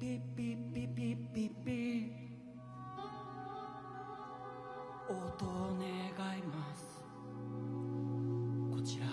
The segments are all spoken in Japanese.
ピッピッピピッピピ音を願います。こちら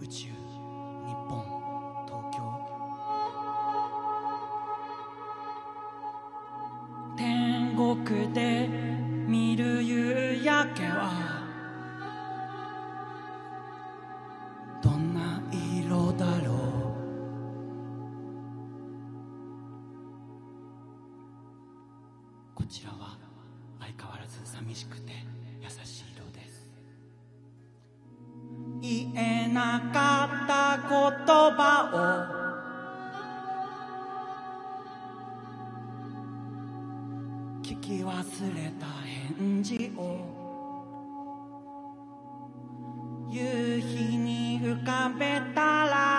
宇宙日本東京。天国で見る夕焼けはちらは相変わらず寂しくて優しい色で。す言えなかった言葉を聞き忘れた返事を夕日に浮かべたら